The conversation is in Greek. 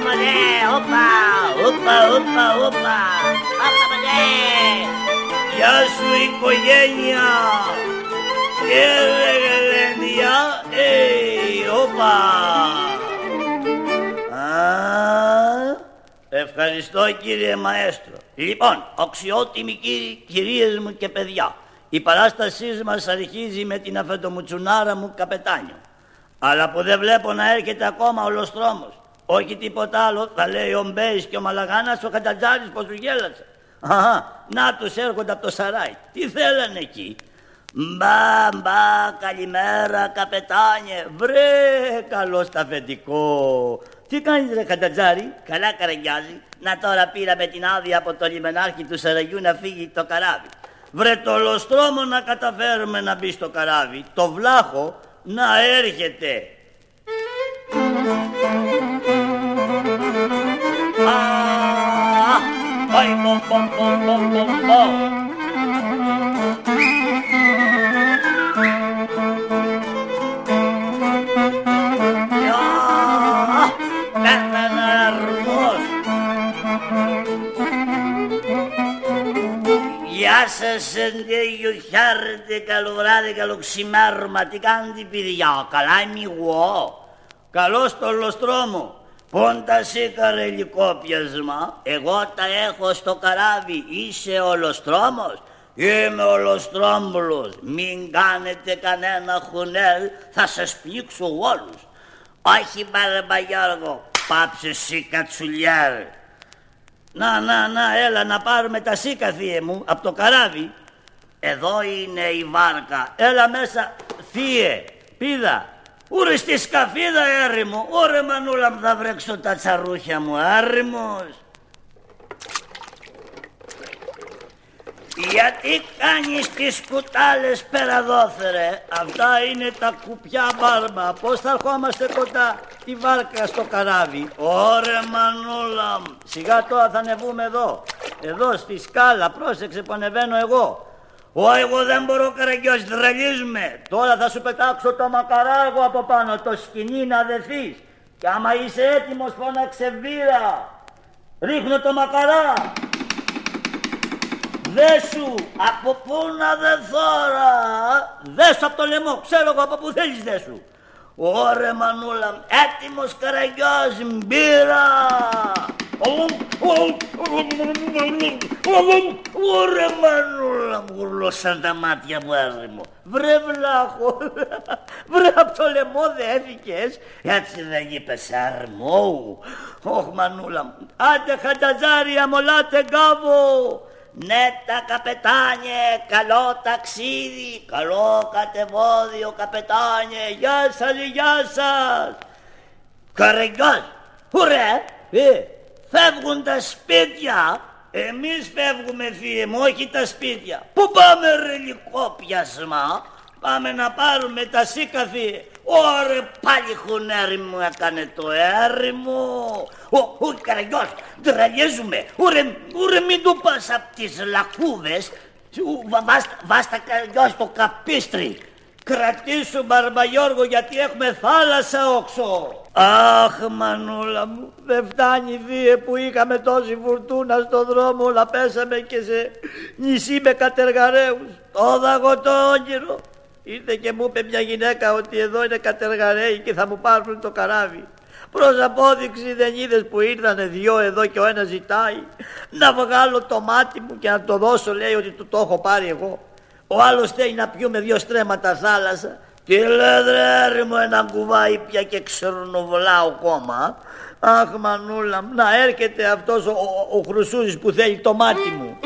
μανέ, όπα, όπα, όπα, όπα, όπα μανέ. Γεια σου οικογένεια. Έλεγε Λένδια, ε, όπα. Α, ευχαριστώ κύριε Μαέστρο. Λοιπόν, αξιότιμοι κύριοι, κυρίες μου και παιδιά, η παράστασή μας αρχίζει με την αφεντομουτσουνάρα μου καπετάνιο. Αλλά που δεν βλέπω να έρχεται ακόμα ο Λοστρόμος. Όχι τίποτα άλλο, θα λέει ο Μπέης και ο Μαλαγάνας ο Κατατζάρης πως τους γέλασε. Αχα, να τους έρχονται από το Σαράι. Τι θέλανε εκεί; Μπα, μπα, καλημέρα καπετάνιε. Βρε, καλός αφεντικό. Τι κάνεις ρε Κατατζάρη, καλά καραγκιάζει. Να τώρα πήραμε την άδεια από το λιμενάρχη του Σαραγιού να φύγει το καράβι. Βρε το λοστρόμο να καταφέρουμε να μπει στο καράβι. Το βλάχο να έρχεται. Γεια σας, εντέγιο, χάρτε, καλό βράδυ, καλό ξημέρωμα. Τι κάνετε, παιδιά, καλά είμαι εγώ. Καλό στο λοστρόμο. Πόντα σήκαρε ελικόπιασμα, εγώ τα έχω στο καράβι. Είσαι ο λοστρόμος. Είμαι ο Λοστρόμπουλος. Μην κάνετε κανένα χουνέλ, θα σας πνίξω όλους. Όχι Γιώργο, πάψε εσύ κατσουλιάρ. Να, να, να, έλα να πάρουμε τα σίκα, θύε μου, από το καράβι. Εδώ είναι η βάρκα. Έλα μέσα, θύε, πίδα. Ούρε στη σκαφίδα, έρημο. Ωρε μανούλα μου θα βρέξω τα τσαρούχια μου, άρημος. Γιατί κάνεις τις κουτάλες πέρα δόθερε; Αυτά είναι τα κουπιά μπάρμα. Πώς θα ερχόμαστε κοντά; Τη βάρκα στο καράβι. Ωρε μανούλα μου. Σιγά τώρα θα ανεβούμε εδώ. Εδώ στη σκάλα. Πρόσεξε που ανεβαίνω εγώ. Ω, εγώ δεν μπορώ καραγκιός, δρελίζουμε. Τώρα θα σου πετάξω το μακαράγο από πάνω, το σκηνή να δεθείς. Και άμα είσαι έτοιμος φώναξε βήρα. Ρίχνω το μακαρά. Δέσου, από πού να δεθώρα. Δέσου από το λαιμό, ξέρω εγώ από πού θέλεις δέσου. Ωρε μανούλα, έτοιμος καραγκιός, μπύρα. Ωρε μανούλα μου, γουρλώσαν τα μάτια μου άρρημο. Βρε βλάχο, βρε από το λαιμό δέθηκες. Έτσι δεν είπες άρρημο. Ωχ μανούλα μου, άντε χαταζάρι αμολάτε γκάβο. Ναι τα καπετάνιε, καλό ταξίδι, καλό κατεβόδιο καπετάνιε, γεια σας, γεια σας. Καρεγκάς, ουρέ, ε, φεύγουν τα σπίτια, εμείς φεύγουμε φίλε μου, όχι τα σπίτια. Πού πάμε ρε λικόπιασμα, πάμε να πάρουμε τα σίκαθη. Ωρε πάλι χουνέρι μου έκανε το έρι μου. Ο, ο καραγιός, τρελιέζουμε. Ωρε, ωρε μην του πας απ' τις λακκούβες. Βάστα, βάστα καραγιός το καπίστρι. Κρατήσου Μπαρμπαγιώργο γιατί έχουμε θάλασσα όξο. Αχ μανούλα μου, δεν φτάνει βίε που είχαμε τόση φουρτούνα στο δρόμο, όλα πέσαμε και σε νησί με κατεργαρέους. Το δαγω το όνειρο. Ήρθε και μου είπε μια γυναίκα ότι εδώ είναι κατεργαρέοι και θα μου πάρουν το καράβι. Προς απόδειξη δεν είδες που ήρθανε δυο εδώ και ο ένας ζητάει να βγάλω το μάτι μου και να το δώσω λέει ότι του το έχω πάρει εγώ. Ο άλλος θέλει να πιούμε δυο στρέμματα θάλασσα. Τι λέτε ρε μου ένα κουβάι πια και ξερνοβολάω κόμμα. Αχ μανούλα να έρχεται αυτός ο, ο, ο Χρυσούζης που θέλει το μάτι μου.